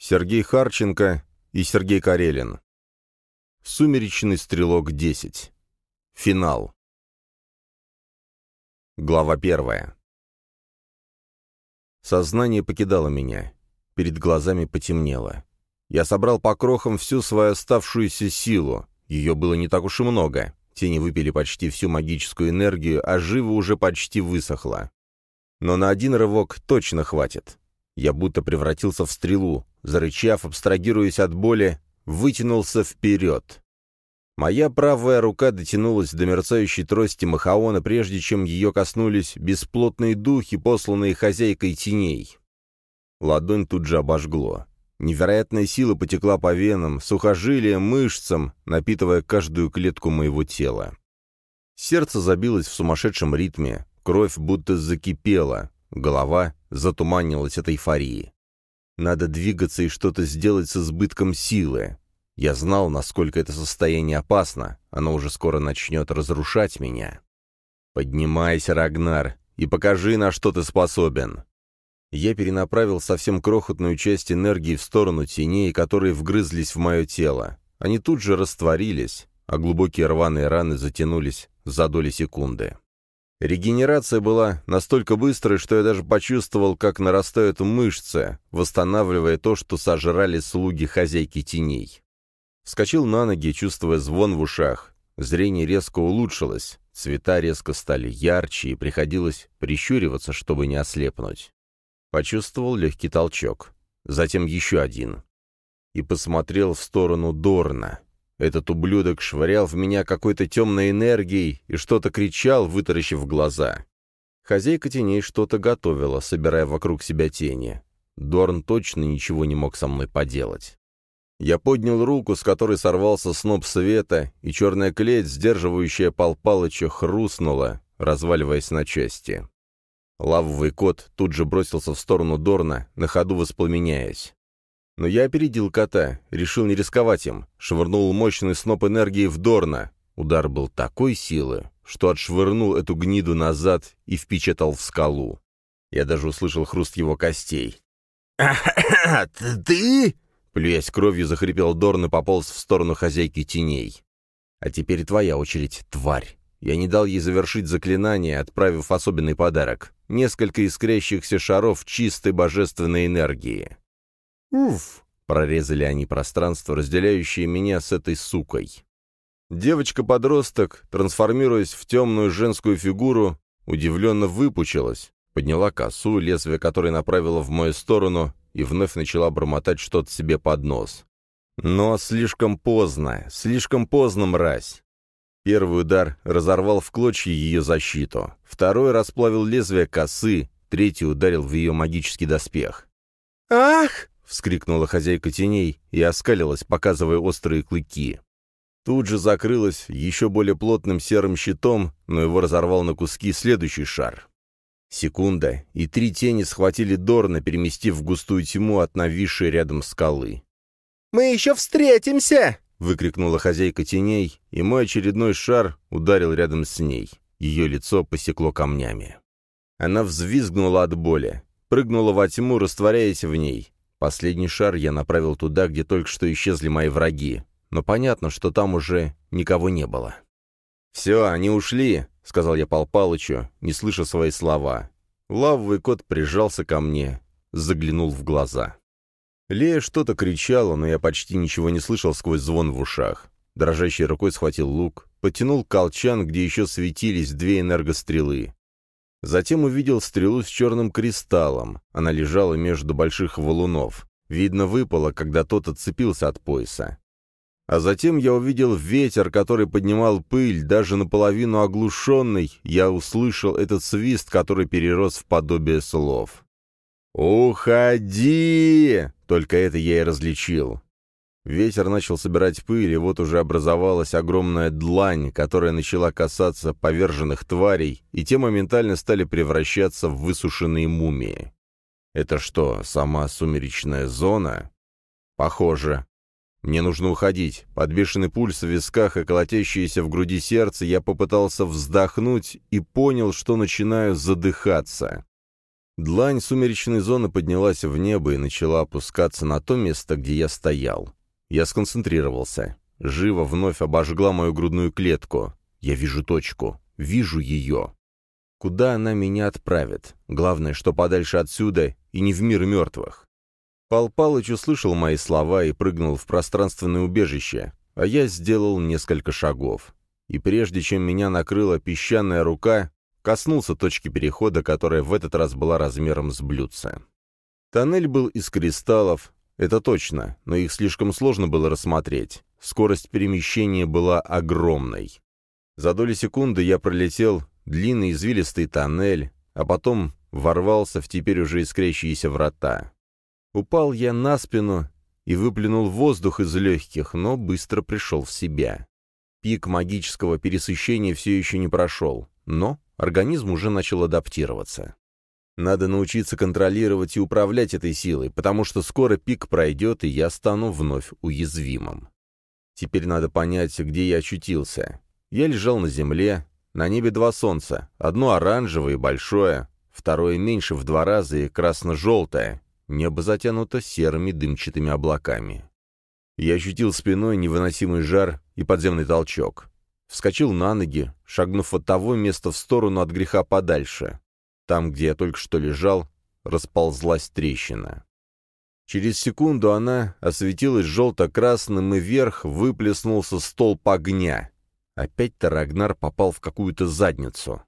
Сергей Харченко и Сергей Карелин. Сумеречный стрелок 10. Финал. Глава первая. Сознание покидало меня. Перед глазами потемнело. Я собрал по крохам всю свою оставшуюся силу. Ее было не так уж и много. Тени выпили почти всю магическую энергию, а живо уже почти высохла. Но на один рывок точно хватит. Я будто превратился в стрелу, зарычав, абстрагируясь от боли, вытянулся вперед. Моя правая рука дотянулась до мерцающей трости Махаона, прежде чем ее коснулись бесплотные духи, посланные хозяйкой теней. Ладонь тут же обожгло. Невероятная сила потекла по венам, сухожилиям, мышцам, напитывая каждую клетку моего тела. Сердце забилось в сумасшедшем ритме, кровь будто закипела, голова затуманилась от эйфории. Надо двигаться и что-то сделать с избытком силы. Я знал, насколько это состояние опасно, оно уже скоро начнет разрушать меня. «Поднимайся, Рагнар, и покажи, на что ты способен!» Я перенаправил совсем крохотную часть энергии в сторону теней, которые вгрызлись в мое тело. Они тут же растворились, а глубокие рваные раны затянулись за доли секунды. Регенерация была настолько быстрой, что я даже почувствовал, как нарастают мышцы, восстанавливая то, что сожрали слуги хозяйки теней. Вскочил на ноги, чувствуя звон в ушах. Зрение резко улучшилось, цвета резко стали ярче, и приходилось прищуриваться, чтобы не ослепнуть. Почувствовал легкий толчок. Затем еще один. И посмотрел в сторону Дорна. Этот ублюдок швырял в меня какой-то темной энергией и что-то кричал, вытаращив глаза. Хозяйка теней что-то готовила, собирая вокруг себя тени. Дорн точно ничего не мог со мной поделать. Я поднял руку, с которой сорвался сноп света, и черная клеть, сдерживающая Пал Палыча, хрустнула, разваливаясь на части. Лавовый кот тут же бросился в сторону Дорна, на ходу воспламеняясь. Но я опередил кота, решил не рисковать им, швырнул мощный сноп энергии в Дорна. Удар был такой силы, что отшвырнул эту гниду назад и впечатал в скалу. Я даже услышал хруст его костей. «Ты?» Плюясь кровью, захрипел Дорн и пополз в сторону хозяйки теней. «А теперь твоя очередь, тварь!» Я не дал ей завершить заклинание, отправив особенный подарок — несколько искрящихся шаров чистой божественной энергии. «Уф!» — прорезали они пространство, разделяющее меня с этой сукой. Девочка-подросток, трансформируясь в темную женскую фигуру, удивленно выпучилась, подняла косу, лезвие которой направила в мою сторону, и вновь начала бормотать что-то себе под нос. Но слишком поздно, слишком поздно, мразь. Первый удар разорвал в клочья ее защиту, второй расплавил лезвие косы, третий ударил в ее магический доспех. «Ах!» — вскрикнула хозяйка теней и оскалилась, показывая острые клыки. Тут же закрылась еще более плотным серым щитом, но его разорвал на куски следующий шар. Секунда, и три тени схватили Дорна, переместив в густую тьму от нависшей рядом скалы. «Мы еще встретимся!» — выкрикнула хозяйка теней, и мой очередной шар ударил рядом с ней. Ее лицо посекло камнями. Она взвизгнула от боли, прыгнула во тьму, растворяясь в ней. Последний шар я направил туда, где только что исчезли мои враги, но понятно, что там уже никого не было. «Все, они ушли», — сказал я Пал Палычу, не слыша свои слова. Лавовый кот прижался ко мне, заглянул в глаза. Лея что-то кричала, но я почти ничего не слышал сквозь звон в ушах. Дрожащей рукой схватил лук, потянул колчан, где еще светились две энергострелы. Затем увидел стрелу с черным кристаллом. Она лежала между больших валунов. Видно, выпала, когда тот отцепился от пояса. А затем я увидел ветер, который поднимал пыль, даже наполовину оглушенный, я услышал этот свист, который перерос в подобие слов. «Уходи!» Только это я и различил. Ветер начал собирать пыль, и вот уже образовалась огромная длань, которая начала касаться поверженных тварей, и те моментально стали превращаться в высушенные мумии. Это что, сама сумеречная зона? Похоже. Мне нужно уходить. Под бешеный пульс в висках и колотящееся в груди сердце я попытался вздохнуть и понял, что начинаю задыхаться. Длань сумеречной зоны поднялась в небо и начала опускаться на то место, где я стоял. Я сконцентрировался. Живо вновь обожгла мою грудную клетку. Я вижу точку. Вижу ее. Куда она меня отправит? Главное, что подальше отсюда и не в мир мертвых. Пал Палыч услышал мои слова и прыгнул в пространственное убежище, а я сделал несколько шагов. И прежде чем меня накрыла песчаная рука, коснулся точки перехода, которая в этот раз была размером с блюдце. Тоннель был из кристаллов, это точно, но их слишком сложно было рассмотреть. Скорость перемещения была огромной. За доли секунды я пролетел длинный извилистый тоннель, а потом ворвался в теперь уже искрящиеся врата. Упал я на спину и выплюнул воздух из легких, но быстро пришел в себя. Пик магического пересыщения все еще не прошел, но организм уже начал адаптироваться. Надо научиться контролировать и управлять этой силой, потому что скоро пик пройдет, и я стану вновь уязвимым. Теперь надо понять, где я очутился. Я лежал на земле, на небе два солнца, одно оранжевое и большое, второе меньше в два раза и красно-желтое, небо затянуто серыми дымчатыми облаками. Я ощутил спиной невыносимый жар и подземный толчок. Вскочил на ноги, шагнув от того места в сторону от греха подальше. Там, где я только что лежал, расползлась трещина. Через секунду она осветилась желто-красным, и вверх выплеснулся столб огня. Опять-то Рагнар попал в какую-то задницу.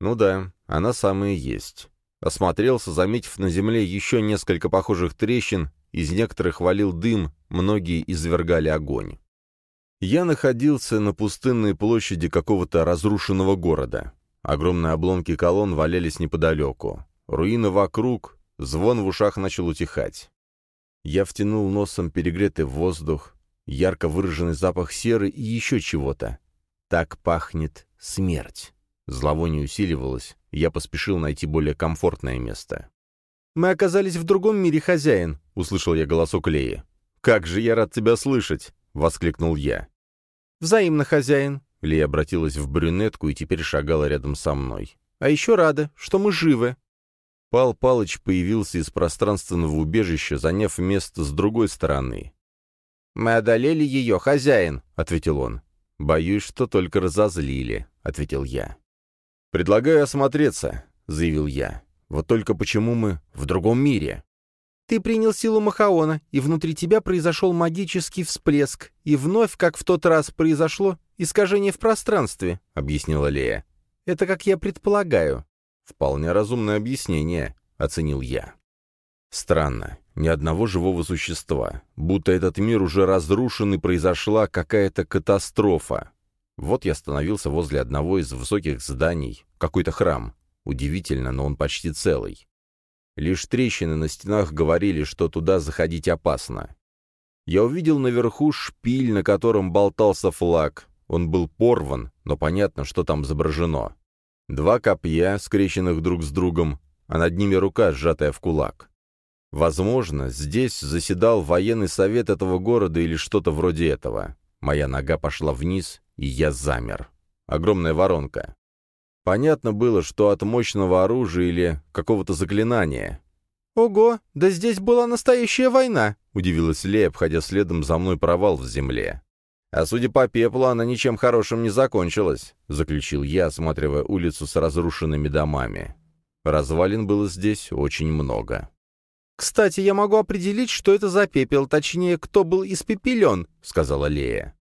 Ну да, она самая есть. Осмотрелся, заметив на земле еще несколько похожих трещин, из некоторых валил дым, многие извергали огонь. Я находился на пустынной площади какого-то разрушенного города. Огромные обломки колонн валялись неподалеку. Руины вокруг, звон в ушах начал утихать. Я втянул носом перегретый воздух, ярко выраженный запах серы и еще чего-то. Так пахнет смерть. Зловоние усиливалось, я поспешил найти более комфортное место. «Мы оказались в другом мире, хозяин», — услышал я голосок Леи. «Как же я рад тебя слышать!» — воскликнул я. «Взаимно, хозяин», — Лея обратилась в брюнетку и теперь шагала рядом со мной. «А еще рада, что мы живы». Пал Палыч появился из пространственного убежища, заняв место с другой стороны. «Мы одолели ее, хозяин», — ответил он. «Боюсь, что только разозлили», — ответил я. «Предлагаю осмотреться», — заявил я. «Вот только почему мы в другом мире?» «Ты принял силу Махаона, и внутри тебя произошел магический всплеск, и вновь, как в тот раз произошло, искажение в пространстве», — объяснила Лея. «Это как я предполагаю». «Вполне разумное объяснение», — оценил я. Странно, ни одного живого существа, будто этот мир уже разрушен и произошла какая-то катастрофа. Вот я остановился возле одного из высоких зданий, какой-то храм. Удивительно, но он почти целый. Лишь трещины на стенах говорили, что туда заходить опасно. Я увидел наверху шпиль, на котором болтался флаг. Он был порван, но понятно, что там изображено. Два копья, скрещенных друг с другом, а над ними рука, сжатая в кулак. Возможно, здесь заседал военный совет этого города или что-то вроде этого. Моя нога пошла вниз, и я замер. Огромная воронка. Понятно было, что от мощного оружия или какого-то заклинания. «Ого, да здесь была настоящая война!» — удивилась Лея, обходя следом за мной провал в земле. «А судя по пеплу, она ничем хорошим не закончилась», — заключил я, осматривая улицу с разрушенными домами. Развалин было здесь очень много. «Кстати, я могу определить, что это за пепел, точнее, кто был испепелен», — сказала Лея.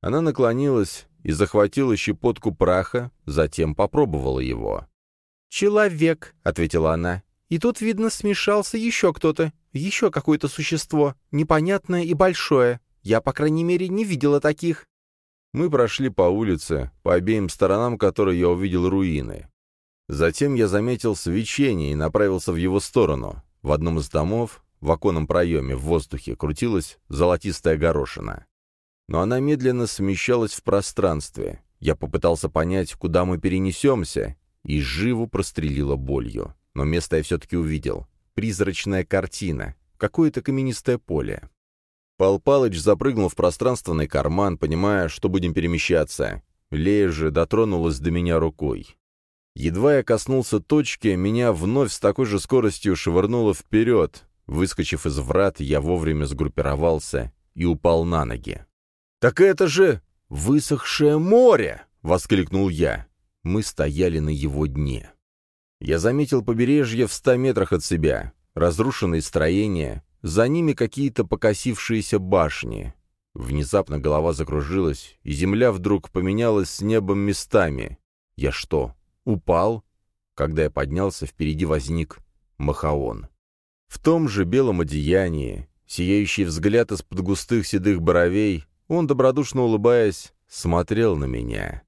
Она наклонилась и захватила щепотку праха, затем попробовала его. «Человек», — ответила она. «И тут, видно, смешался еще кто-то, еще какое-то существо, непонятное и большое. Я, по крайней мере, не видела таких». Мы прошли по улице, по обеим сторонам которой я увидел руины. Затем я заметил свечение и направился в его сторону. В одном из домов, в оконном проеме, в воздухе, крутилась золотистая горошина. Но она медленно смещалась в пространстве. Я попытался понять, куда мы перенесемся, и живу прострелила болью. Но место я все-таки увидел. Призрачная картина, какое-то каменистое поле. Пал Палыч запрыгнул в пространственный карман, понимая, что будем перемещаться. Лея же дотронулась до меня рукой. Едва я коснулся точки, меня вновь с такой же скоростью швырнуло вперед. Выскочив из врат, я вовремя сгруппировался и упал на ноги. «Так это же высохшее море!» — воскликнул я. Мы стояли на его дне. Я заметил побережье в ста метрах от себя, разрушенные строения, за ними какие-то покосившиеся башни. Внезапно голова закружилась, и земля вдруг поменялась с небом местами. Я что, упал? Когда я поднялся, впереди возник Махаон. В том же белом одеянии, сияющий взгляд из-под густых седых бровей, он, добродушно улыбаясь, смотрел на меня.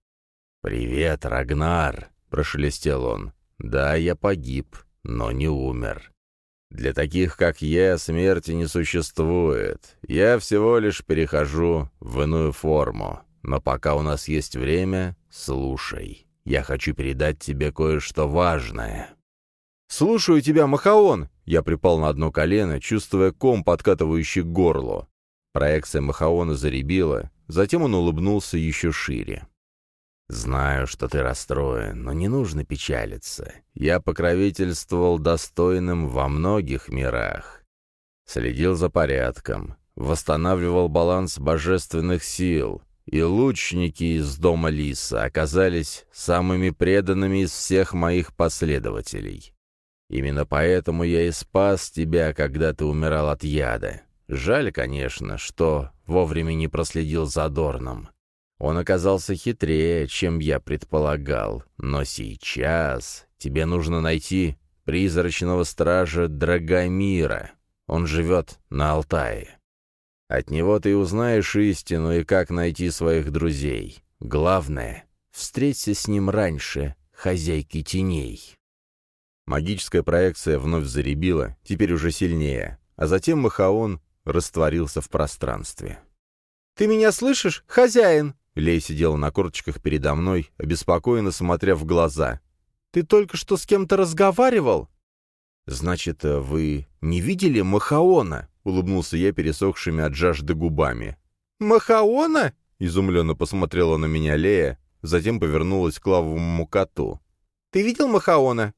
«Привет, Рагнар!» — прошелестел он. «Да, я погиб, но не умер. Для таких, как я, смерти не существует. Я всего лишь перехожу в иную форму. Но пока у нас есть время, слушай. Я хочу передать тебе кое-что важное». «Слушаю тебя, Махаон!» Я припал на одно колено, чувствуя ком, подкатывающий к горлу. Проекция Махаона заребила, затем он улыбнулся еще шире. «Знаю, что ты расстроен, но не нужно печалиться. Я покровительствовал достойным во многих мирах. Следил за порядком, восстанавливал баланс божественных сил, и лучники из дома Лиса оказались самыми преданными из всех моих последователей. Именно поэтому я и спас тебя, когда ты умирал от яда. Жаль, конечно, что вовремя не проследил за Дорном. Он оказался хитрее, чем я предполагал, но сейчас тебе нужно найти призрачного стража Драгомира. Он живет на Алтае. От него ты узнаешь истину и как найти своих друзей. Главное — встреться с ним раньше, хозяйки теней. Магическая проекция вновь заребила, теперь уже сильнее, а затем Махаон растворился в пространстве. «Ты меня слышишь, хозяин?» Лей сидела на корточках передо мной, обеспокоенно смотря в глаза. «Ты только что с кем-то разговаривал?» «Значит, э, вы не видели Махаона?» — улыбнулся я пересохшими от жажды губами. «Махаона?» — изумленно посмотрела на меня Лея, затем повернулась к лавовому коту. «Ты видел Махаона?»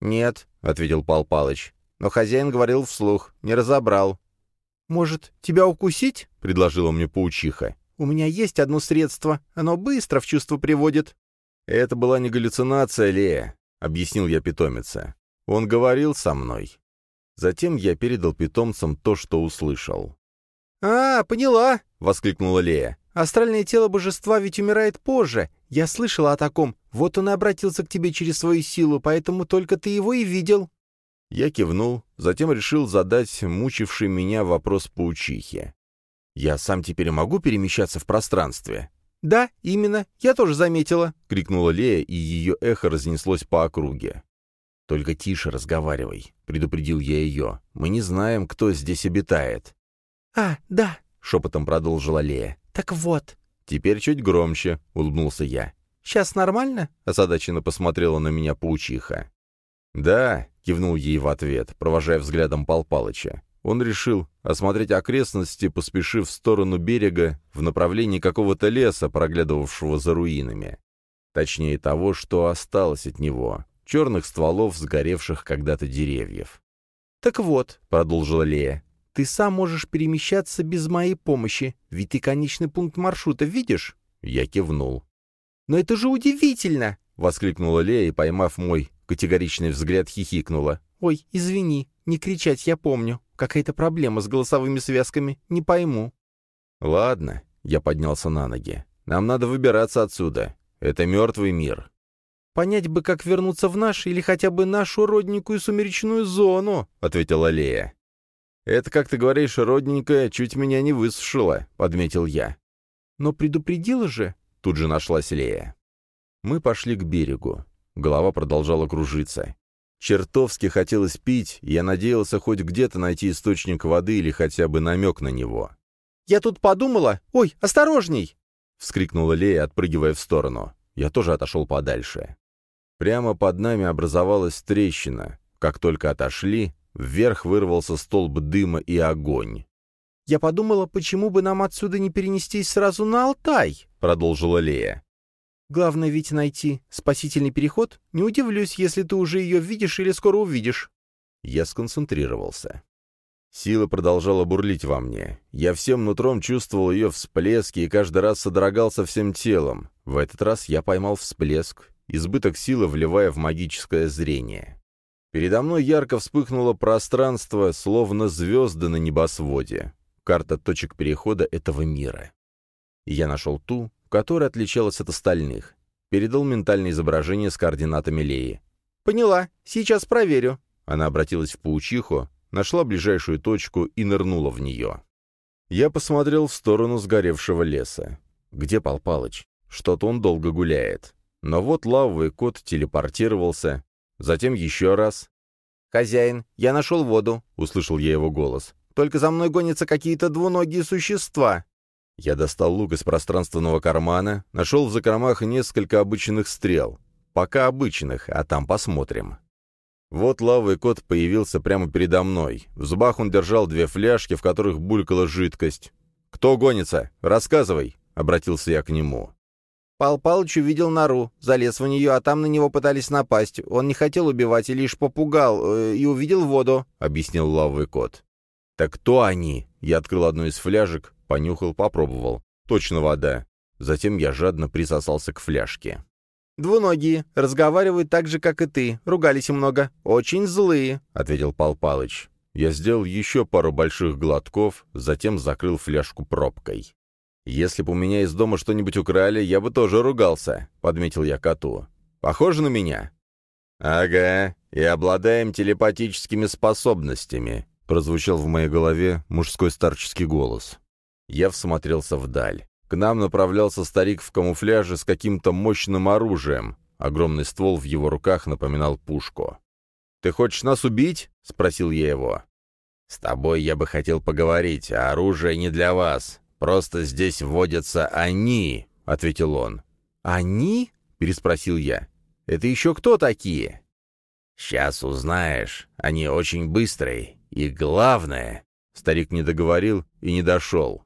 «Нет», — ответил Пал Палыч, — «но хозяин говорил вслух, не разобрал». «Может, тебя укусить?» — предложила мне паучиха. У меня есть одно средство. Оно быстро в чувство приводит». «Это была не галлюцинация, Лея», — объяснил я питомице. «Он говорил со мной». Затем я передал питомцам то, что услышал. «А, поняла!» — воскликнула Лея. «Астральное тело божества ведь умирает позже. Я слышала о таком. Вот он и обратился к тебе через свою силу, поэтому только ты его и видел». Я кивнул, затем решил задать мучивший меня вопрос паучихе. «Я сам теперь могу перемещаться в пространстве?» «Да, именно, я тоже заметила», — крикнула Лея, и ее эхо разнеслось по округе. «Только тише разговаривай», — предупредил я ее. «Мы не знаем, кто здесь обитает». «А, да», — шепотом продолжила Лея. «Так вот». «Теперь чуть громче», — улыбнулся я. «Сейчас нормально?» — озадаченно посмотрела на меня паучиха. «Да», — кивнул ей в ответ, провожая взглядом Пал Палыча. Он решил осмотреть окрестности, поспешив в сторону берега в направлении какого-то леса, проглядывавшего за руинами. Точнее того, что осталось от него, черных стволов сгоревших когда-то деревьев. «Так вот», — продолжила Лея, — «ты сам можешь перемещаться без моей помощи, ведь ты конечный пункт маршрута видишь?» Я кивнул. «Но это же удивительно!» — воскликнула Лея и, поймав мой категоричный взгляд, хихикнула. «Ой, извини, не кричать я помню. Какая-то проблема с голосовыми связками, не пойму». «Ладно», — я поднялся на ноги. «Нам надо выбираться отсюда. Это мертвый мир». «Понять бы, как вернуться в наш или хотя бы нашу родненькую сумеречную зону», — ответила Лея. «Это, как ты говоришь, родненькая, чуть меня не высушила», — подметил я. «Но предупредила же», — тут же нашлась Лея. Мы пошли к берегу. Голова продолжала кружиться. Чертовски хотелось пить, и я надеялся хоть где-то найти источник воды или хотя бы намек на него. «Я тут подумала... Ой, осторожней!» — вскрикнула Лея, отпрыгивая в сторону. Я тоже отошел подальше. Прямо под нами образовалась трещина. Как только отошли, вверх вырвался столб дыма и огонь. «Я подумала, почему бы нам отсюда не перенестись сразу на Алтай?» — продолжила Лея. Главное ведь найти спасительный переход. Не удивлюсь, если ты уже ее видишь или скоро увидишь». Я сконцентрировался. Сила продолжала бурлить во мне. Я всем нутром чувствовал ее всплески и каждый раз содрогался всем телом. В этот раз я поймал всплеск, избыток силы вливая в магическое зрение. Передо мной ярко вспыхнуло пространство, словно звезды на небосводе. Карта точек перехода этого мира. Я нашел ту, которая отличалась от остальных. Передал ментальное изображение с координатами Леи. «Поняла. Сейчас проверю». Она обратилась в паучиху, нашла ближайшую точку и нырнула в нее. Я посмотрел в сторону сгоревшего леса. Где Пал Палыч? Что-то он долго гуляет. Но вот лавовый кот телепортировался, затем еще раз. «Хозяин, я нашел воду», — услышал я его голос. «Только за мной гонятся какие-то двуногие существа». Я достал лук из пространственного кармана, нашел в закромах несколько обычных стрел. Пока обычных, а там посмотрим. Вот лавовый кот появился прямо передо мной. В зубах он держал две фляжки, в которых булькала жидкость. «Кто гонится? Рассказывай!» — обратился я к нему. Пал Палыч увидел нору, залез в нее, а там на него пытались напасть. Он не хотел убивать и лишь попугал, э, и увидел воду», — объяснил лавовый кот. «Так кто они?» Я открыл одну из фляжек, Понюхал, попробовал. Точно вода. Затем я жадно присосался к фляжке. «Двуногие. Разговаривают так же, как и ты. Ругались много. Очень злые», — ответил Пал Палыч. Я сделал еще пару больших глотков, затем закрыл фляжку пробкой. «Если бы у меня из дома что-нибудь украли, я бы тоже ругался», — подметил я коту. «Похоже на меня?» «Ага, и обладаем телепатическими способностями», — прозвучал в моей голове мужской старческий голос. Я всмотрелся вдаль. К нам направлялся старик в камуфляже с каким-то мощным оружием. Огромный ствол в его руках напоминал пушку. «Ты хочешь нас убить?» — спросил я его. «С тобой я бы хотел поговорить, а оружие не для вас. Просто здесь вводятся они», — ответил он. «Они?» — переспросил я. «Это еще кто такие?» «Сейчас узнаешь. Они очень быстрые. И главное...» Старик не договорил и не дошел.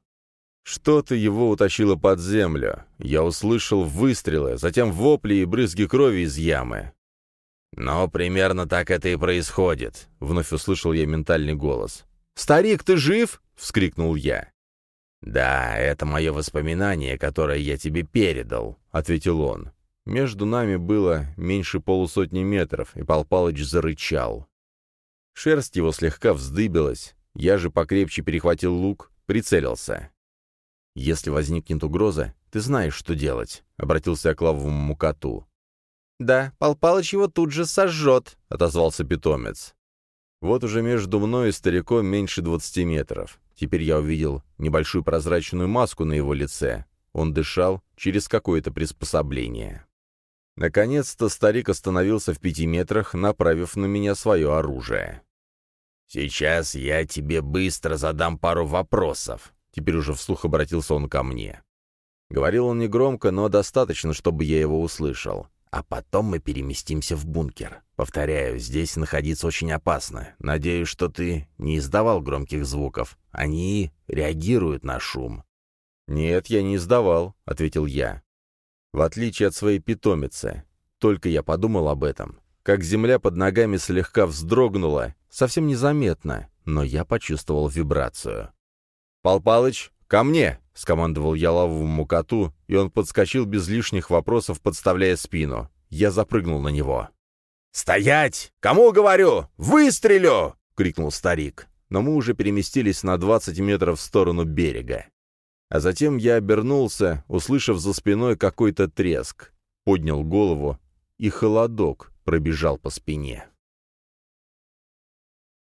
Что-то его утащило под землю. Я услышал выстрелы, затем вопли и брызги крови из ямы. «Но примерно так это и происходит», — вновь услышал я ментальный голос. «Старик, ты жив?» — вскрикнул я. «Да, это мое воспоминание, которое я тебе передал», — ответил он. Между нами было меньше полусотни метров, и Пал Палыч зарычал. Шерсть его слегка вздыбилась, я же покрепче перехватил лук, прицелился. «Если возникнет угроза, ты знаешь, что делать», — обратился я к лавовому коту. «Да, Пал Палыч его тут же сожжет», — отозвался питомец. Вот уже между мной и стариком меньше двадцати метров. Теперь я увидел небольшую прозрачную маску на его лице. Он дышал через какое-то приспособление. Наконец-то старик остановился в пяти метрах, направив на меня свое оружие. «Сейчас я тебе быстро задам пару вопросов», Теперь уже вслух обратился он ко мне. Говорил он негромко, но достаточно, чтобы я его услышал. А потом мы переместимся в бункер. Повторяю, здесь находиться очень опасно. Надеюсь, что ты не издавал громких звуков. Они реагируют на шум. «Нет, я не издавал», — ответил я. В отличие от своей питомицы. Только я подумал об этом. Как земля под ногами слегка вздрогнула, совсем незаметно, но я почувствовал вибрацию. «Пал Палыч, ко мне!» — скомандовал я лавовому коту, и он подскочил без лишних вопросов, подставляя спину. Я запрыгнул на него. «Стоять! Кому говорю? Выстрелю!» — крикнул старик. Но мы уже переместились на 20 метров в сторону берега. А затем я обернулся, услышав за спиной какой-то треск. Поднял голову, и холодок пробежал по спине.